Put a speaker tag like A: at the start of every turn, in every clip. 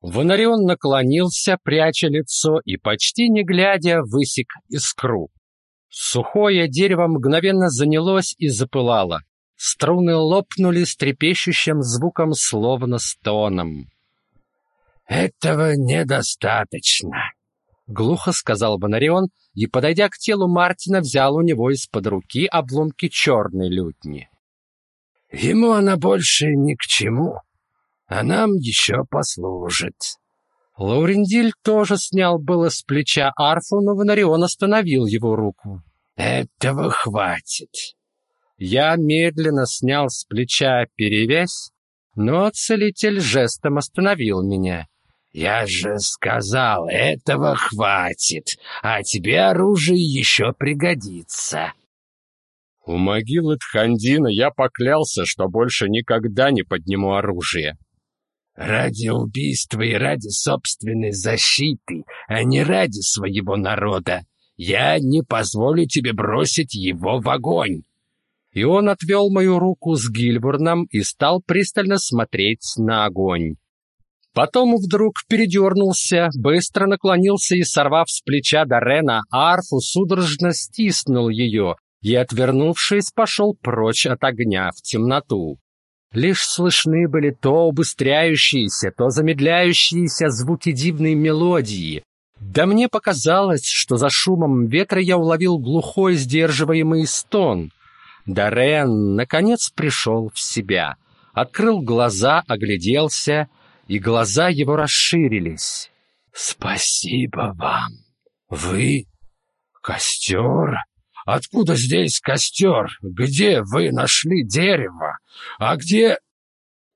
A: Вонарион наклонился, пряча лицо, и, почти не глядя, высек искру. Сухое дерево мгновенно занялось и запылало. Струны лопнули с трепещущим звуком, словно стоном.
B: «Этого недостаточно», — глухо сказал Бонарион и, подойдя к телу Мартина, взял у него из-под руки обломки черной лютни. «Ему она больше ни к чему, а нам еще послужит».
A: Лаурендиль тоже снял было с плеча арфу, но Бонарион остановил его руку.
B: «Этого хватит.
A: Я медленно снял с плеча перевязь, но целитель жестом остановил меня.
B: «Я же сказал, этого хватит, а тебе оружие еще пригодится».
A: У могилы Тхандина я поклялся, что больше никогда не подниму оружие.
B: Ради убийства и ради собственной защиты, а не ради своего народа, я не позволю тебе бросить его в огонь
A: и он отвел мою руку с Гильбурном и стал пристально смотреть на огонь. Потом вдруг передернулся, быстро наклонился и, сорвав с плеча Дорена арфу, судорожно стиснул ее и, отвернувшись, пошел прочь от огня в темноту. Лишь слышны были то убыстряющиеся, то замедляющиеся звуки дивной мелодии. Да мне показалось, что за шумом ветра я уловил глухой сдерживаемый стон — Дарен наконец пришел в себя, открыл глаза, огляделся, и глаза его расширились.
B: «Спасибо вам! Вы костер? Откуда здесь костер? Где вы нашли дерево? А где...»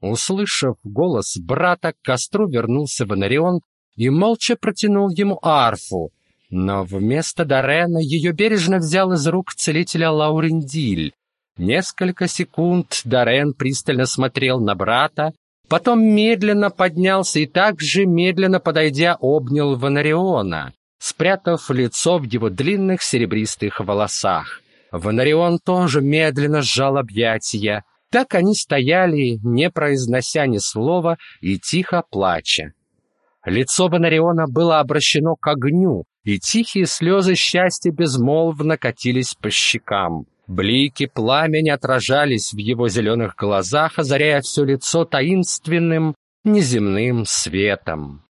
A: Услышав голос брата, к костру вернулся Бонарион и молча протянул ему арфу, но вместо Дорена ее бережно взял из рук целителя Лаурендиль. Несколько секунд Дорен пристально смотрел на брата, потом медленно поднялся и также медленно подойдя обнял Ванариона, спрятав лицо в его длинных серебристых волосах. Ванарион тоже медленно сжал объятия. Так они стояли, не произнося ни слова и тихо плача. Лицо Бонариона было обращено к огню, и тихие слезы счастья безмолвно катились по щекам. Блики пламени отражались в его зеленых глазах, озаряя все лицо таинственным, неземным светом.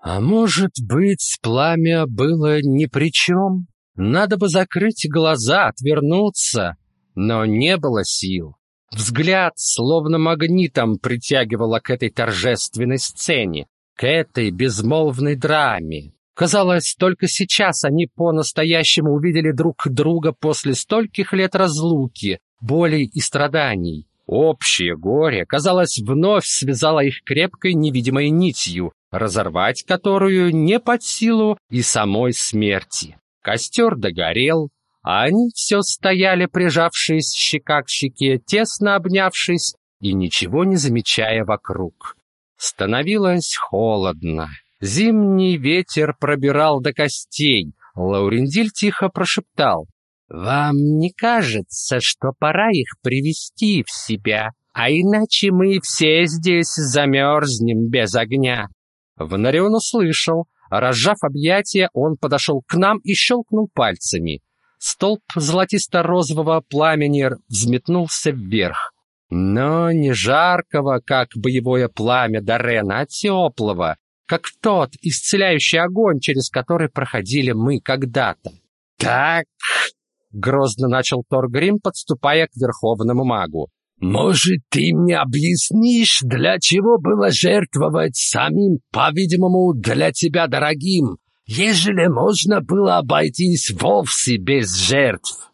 A: А может быть, пламя было ни при чем? Надо бы закрыть глаза, отвернуться, но не было сил. Взгляд словно магнитом притягивало к этой торжественной сцене, к этой безмолвной драме. Казалось, только сейчас они по-настоящему увидели друг друга после стольких лет разлуки, болей и страданий. Общее горе, казалось, вновь связало их крепкой невидимой нитью, разорвать которую не под силу и самой смерти. Костер догорел, а они все стояли, прижавшись щека к щеке, тесно обнявшись и ничего не замечая вокруг. Становилось холодно. Зимний ветер пробирал до костей. Лаурендиль тихо прошептал. «Вам не кажется, что пора их привести в себя, а иначе мы все здесь замерзнем без огня?» Вонарион услышал. Разжав объятия, он подошел к нам и щелкнул пальцами. Столб золотисто-розового пламени взметнулся вверх но не жаркого, как боевое пламя Дорена, а теплого, как тот исцеляющий огонь, через который проходили мы когда-то. «Так», — грозно начал Торгрим, подступая к верховному магу,
B: «может, ты мне объяснишь, для чего было жертвовать самим, по-видимому, для тебя дорогим, ежели можно было обойтись вовсе без жертв?»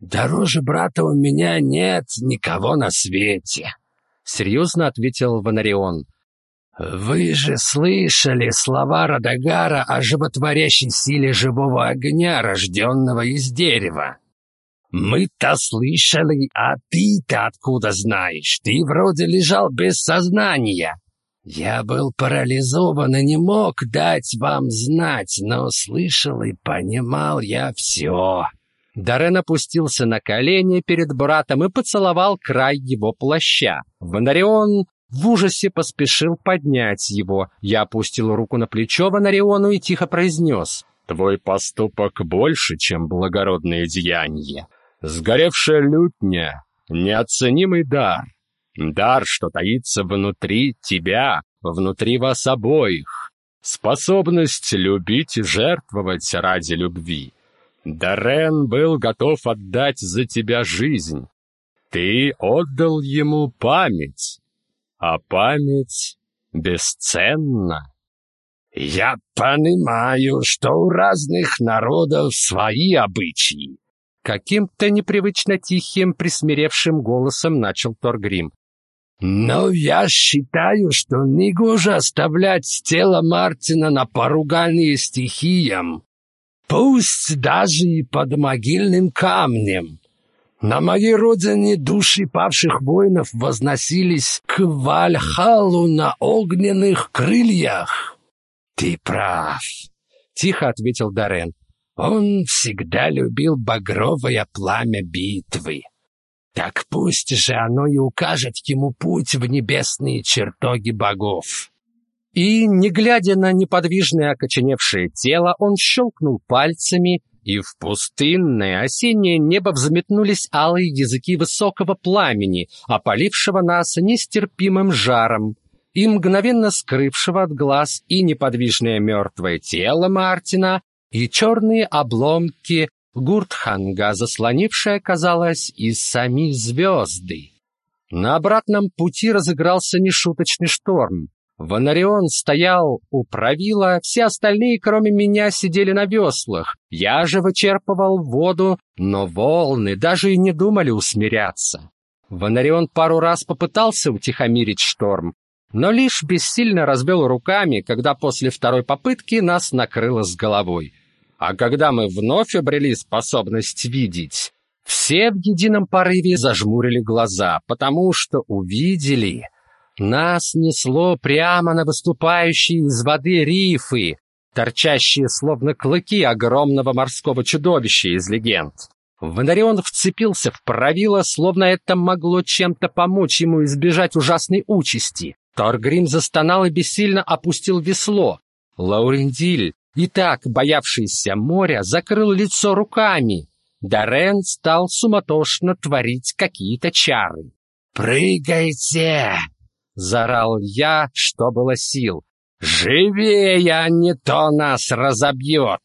B: «Дороже брата у меня нет никого на свете», — серьезно ответил Ванарион. «Вы же слышали слова Радагара о животворящей силе живого огня, рожденного из дерева?» «Мы-то слышали, а ты-то откуда знаешь? Ты вроде лежал без сознания». «Я был парализован и не мог дать вам знать, но слышал и понимал я все».
A: Дарен опустился на колени перед братом и поцеловал край его плаща. Ванарион в ужасе поспешил поднять его. Я опустил руку на плечо Ванариону и тихо произнес. «Твой поступок больше, чем благородное деяние. Сгоревшая лютня — неоценимый дар. Дар, что таится внутри тебя, внутри вас обоих. Способность любить и жертвовать ради любви. Дарен был готов отдать за тебя жизнь. Ты отдал ему память, а память бесценна.
B: Я понимаю, что у разных народов свои обычаи.
A: Каким-то непривычно тихим, присмиревшим голосом начал Торгрим.
B: Но я считаю, что негоже оставлять тело Мартина на поругание стихиям, пусть даже и под могильным камнем. На моей родине души павших воинов возносились к Вальхалу на огненных крыльях. Ты прав, тихо ответил Дарен. Он всегда любил багровое пламя битвы. Так пусть же оно и укажет ему путь в небесные чертоги богов.
A: И, не глядя на неподвижное окоченевшее тело, он щелкнул пальцами, и в пустынное осеннее небо взметнулись алые языки высокого пламени, опалившего нас нестерпимым жаром, и мгновенно скрывшего от глаз и неподвижное мертвое тело Мартина, и черные обломки Гуртханга, заслонившая, казалось, и сами звезды. На обратном пути разыгрался нешуточный шторм. Ванарион стоял у правила, все остальные, кроме меня, сидели на веслах. Я же вычерпывал воду, но волны даже и не думали усмиряться. Ванарион пару раз попытался утихомирить шторм, но лишь бессильно разбил руками, когда после второй попытки нас накрыло с головой. А когда мы вновь обрели способность видеть, все в едином порыве зажмурили глаза, потому что увидели нас несло прямо на выступающие из воды рифы, торчащие словно клыки огромного морского чудовища из легенд. Ванарион вцепился в правило, словно это могло чем-то помочь ему избежать ужасной участи. Торгрим застонал и бессильно опустил весло. Лаурендиль, и так боявшийся моря, закрыл лицо руками. Дарен стал суматошно творить какие-то чары.
B: «Прыгайте!» — заорал я, что было сил. «Живее, а не то нас разобьет!»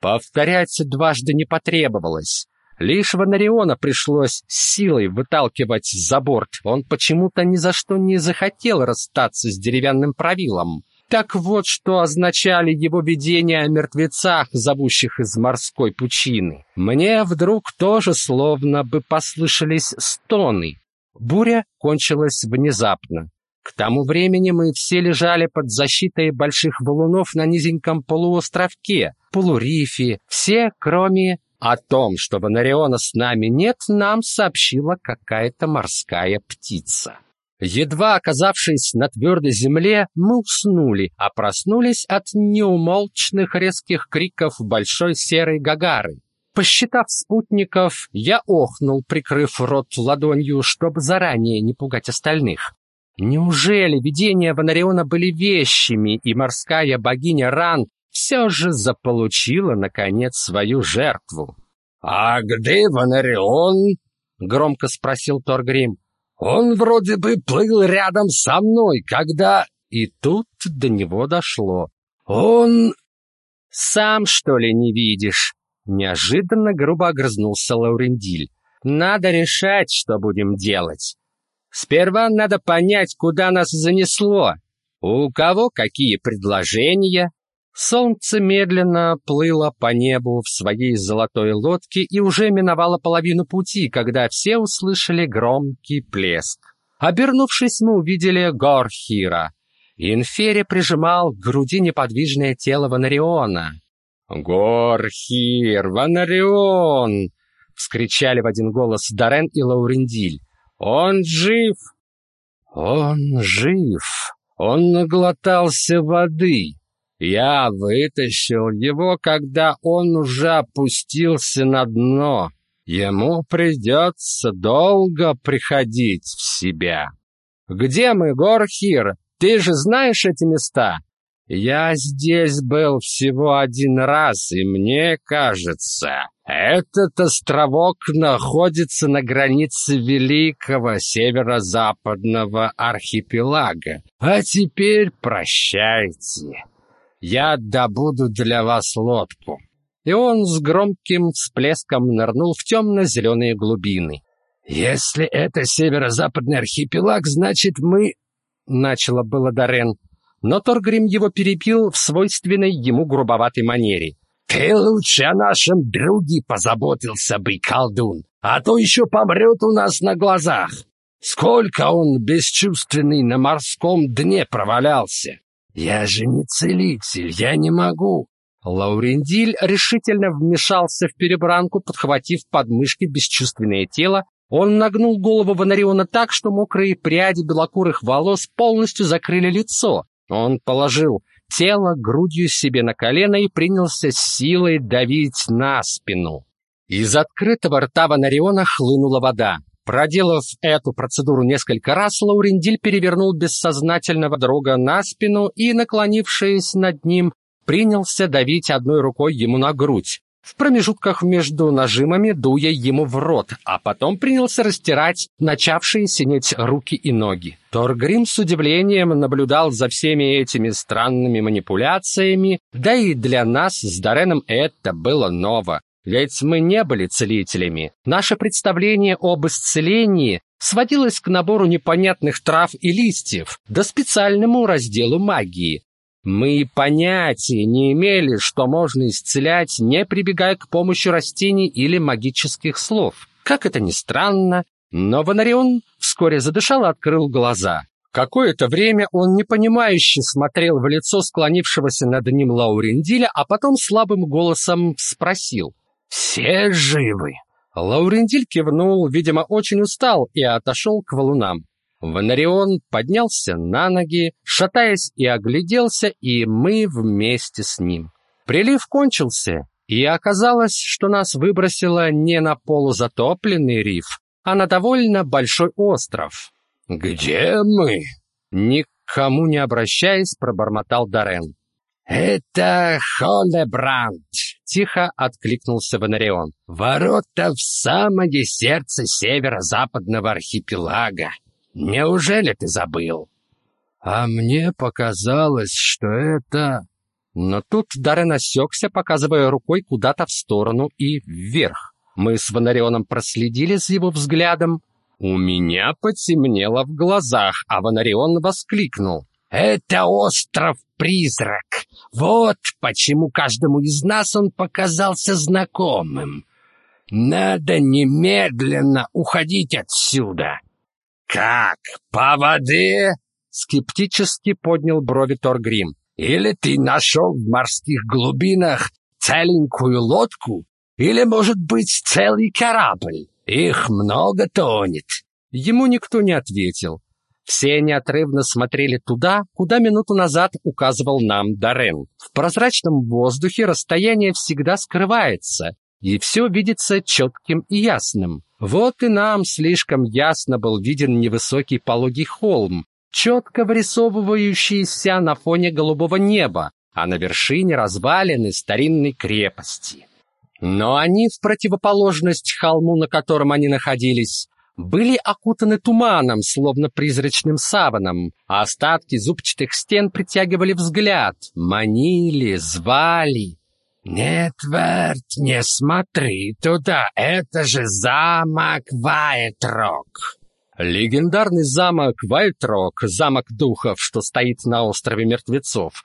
A: Повторять дважды не потребовалось. Лишь Ванариона пришлось силой выталкивать за борт. Он почему-то ни за что не захотел расстаться с деревянным правилом. Так вот, что означали его видения о мертвецах, зовущих из морской пучины. Мне вдруг тоже словно бы послышались стоны. Буря кончилась внезапно. К тому времени мы все лежали под защитой больших валунов на низеньком полуостровке, полурифе, все, кроме... О том, что Ванариона с нами нет, нам сообщила какая-то морская птица. Едва оказавшись на твердой земле, мы уснули, а проснулись от неумолчных резких криков большой серой гагары. Посчитав спутников, я охнул, прикрыв рот ладонью, чтобы заранее не пугать остальных. Неужели видения Ванариона были вещими, и морская богиня Ран все же заполучила, наконец, свою жертву?
B: «А где Ванарион?» — громко спросил Торгрим. «Он вроде бы плыл рядом со мной, когда...»
A: И тут до него дошло.
B: «Он...»
A: «Сам, что ли, не видишь?» Неожиданно грубо огрызнулся Лаурендиль. «Надо решать, что будем делать. Сперва надо понять, куда нас занесло. У кого какие предложения? Солнце медленно плыло по небу в своей золотой лодке и уже миновало половину пути, когда все услышали громкий плеск. Обернувшись, мы увидели Горхира. Инфери прижимал к груди неподвижное тело Ванариона. «Горхир! Ванарион!» — вскричали в один голос Дарен и Лаурендиль. Он жив. Он жив. Он наглотался воды. Я вытащил его, когда он уже опустился на дно. Ему придется долго приходить в себя. Где мы, Горхир? Ты же знаешь эти места?» «Я здесь был всего один раз, и мне кажется, этот островок находится на границе великого северо-западного архипелага. А теперь прощайте. Я добуду для вас лодку». И он с громким всплеском нырнул в темно-зеленые глубины.
B: «Если это северо-западный архипелаг, значит, мы...» — начало было Дорен.
A: Но Торгрим его перебил в свойственной ему грубоватой манере.
B: «Ты лучше о нашем друге позаботился бы, колдун, а то еще помрет у нас на глазах. Сколько он бесчувственный на морском дне провалялся! Я же не целитель, я не могу!»
A: Лаурендиль решительно вмешался в перебранку, подхватив подмышки бесчувственное тело он нагнул голову Ванариона так, что мокрые пряди белокурых волос полностью закрыли лицо. Он положил тело грудью себе на колено и принялся силой давить на спину. Из открытого рта Ванариона хлынула вода. Проделав эту процедуру несколько раз, Лаурендиль перевернул бессознательного друга на спину и, наклонившись над ним, принялся давить одной рукой ему на грудь в промежутках между нажимами дуя ему в рот, а потом принялся растирать начавшие синеть руки и ноги. Торгрим с удивлением наблюдал за всеми этими странными манипуляциями, да и для нас с Дареном это было ново. Ведь мы не были целителями. Наше представление об исцелении сводилось к набору непонятных трав и листьев, да специальному разделу магии. Мы понятия не имели, что можно исцелять, не прибегая к помощи растений или магических слов. Как это ни странно, но Ванарион вскоре задышал и открыл глаза. Какое-то время он непонимающе смотрел в лицо склонившегося над ним Лаурендиля, а потом слабым голосом спросил «Все живы?» Лаурендиль кивнул, видимо, очень устал и отошел к валунам. Ванарион поднялся на ноги, шатаясь и огляделся, и мы вместе с ним. Прилив кончился, и оказалось, что нас выбросило не на полузатопленный риф, а на довольно большой остров.
B: «Где мы?»
A: Никому не обращаясь, пробормотал Дарен.
B: «Это Холебранд», —
A: тихо откликнулся Ванарион.
B: «Ворота в самое сердце северо-западного архипелага. Неужели ты забыл?
A: А мне показалось, что это... Но тут Даррен осекся, показывая рукой куда-то в сторону и вверх. Мы с Ванарионом проследили за его взглядом. У меня потемнело в глазах, а Ванарион воскликнул.
B: «Это остров-призрак! Вот почему каждому из нас он показался знакомым. Надо немедленно уходить отсюда!» «Как? По воде?» — скептически поднял брови Торгрим. «Или ты нашел в морских глубинах целенькую лодку? Или, может быть, целый корабль? Их много тонет».
A: Ему никто не ответил. Все неотрывно смотрели туда, куда минуту назад указывал нам Дарен. В прозрачном воздухе расстояние всегда скрывается, и все видится четким и ясным. Вот и нам слишком ясно был виден невысокий пологий холм, четко вырисовывающийся на фоне голубого неба, а на вершине развалины старинной крепости. Но они, в противоположность холму, на котором они находились, были окутаны туманом, словно призрачным саваном, а остатки зубчатых стен притягивали взгляд, манили, звали,
B: «Нет, Верт, не смотри туда, это же замок Вайтрок!»
A: Легендарный замок Вайтрок, замок духов, что стоит на острове мертвецов.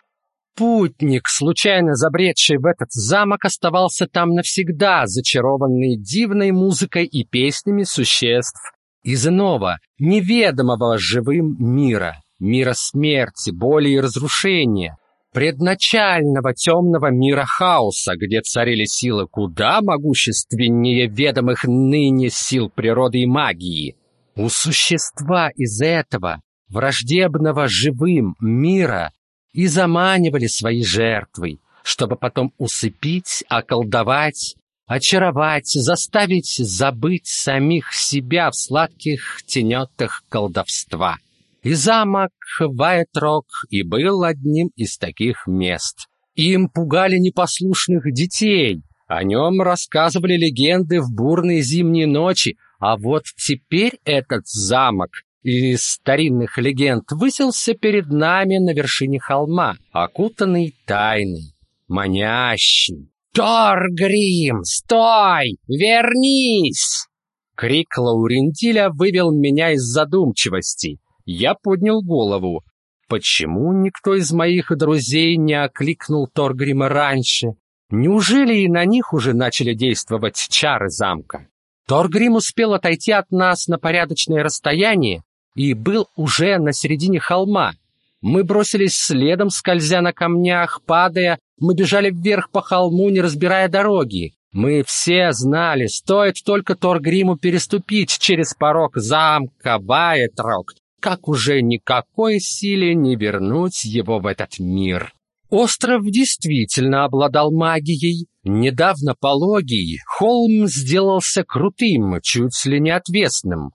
A: Путник, случайно забредший в этот замок, оставался там навсегда, зачарованный дивной музыкой и песнями существ из иного, неведомого живым мира, мира смерти, боли и разрушения, предначального темного мира хаоса, где царили силы куда могущественнее ведомых ныне сил природы и магии. У существа из этого, враждебного живым мира, и заманивали свои жертвы, чтобы потом усыпить, околдовать, очаровать, заставить забыть самих себя в сладких тенетах колдовства. И замок Вайтрок и был одним из таких мест. Им пугали непослушных детей, о нем рассказывали легенды в бурные зимние ночи, а вот теперь этот замок из старинных легенд высился перед нами на вершине холма, окутанный тайной, манящий. «Торгрим, стой! Вернись!» Крик Лаурентиля вывел меня из задумчивости. Я поднял голову. Почему никто из моих друзей не окликнул Торгрима раньше? Неужели и на них уже начали действовать чары замка? Торгрим успел отойти от нас на порядочное расстояние и был уже на середине холма. Мы бросились следом, скользя на камнях, падая, мы бежали вверх по холму, не разбирая дороги. Мы все знали, стоит только Торгриму переступить через порог замка Байетрок, как уже никакой силе не вернуть его в этот мир. Остров действительно обладал магией. Недавно пологий холм сделался крутым, чуть ли не отвесным.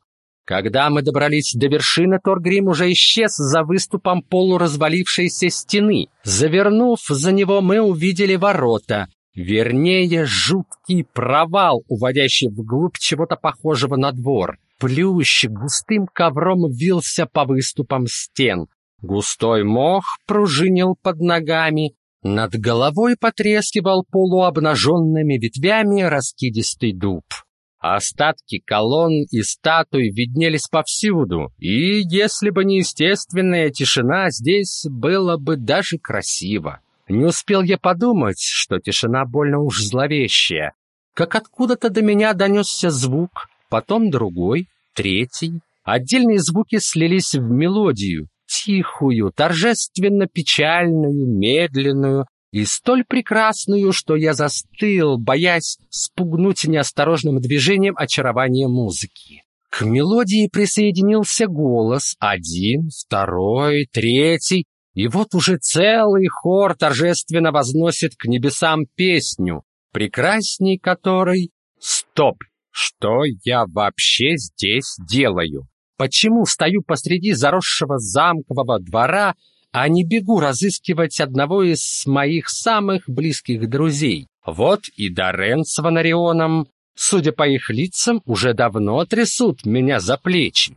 A: Когда мы добрались до вершины, Торгрим уже исчез за выступом полуразвалившейся стены. Завернув за него, мы увидели ворота. Вернее, жуткий провал, уводящий вглубь чего-то похожего на двор. Плющ густым ковром вился по выступам стен. Густой мох пружинил под ногами, над головой потрескивал полуобнаженными ветвями раскидистый дуб. Остатки колонн и статуй виднелись повсюду, и если бы не естественная тишина, здесь было бы даже красиво. Не успел я подумать, что тишина больно уж зловещая, как откуда-то до меня донесся звук, потом другой, третий. Отдельные звуки слились в мелодию, тихую, торжественно печальную, медленную и столь прекрасную, что я застыл, боясь спугнуть неосторожным движением очарование музыки. К мелодии присоединился голос, один, второй, третий, и вот уже целый хор торжественно возносит к небесам песню, прекрасней которой «Стоп! Что я вообще здесь делаю?» Почему стою посреди заросшего замкового двора, а не бегу разыскивать одного из моих самых близких друзей? Вот и Дорен с Ванарионом, судя по их лицам, уже давно трясут меня за плечи.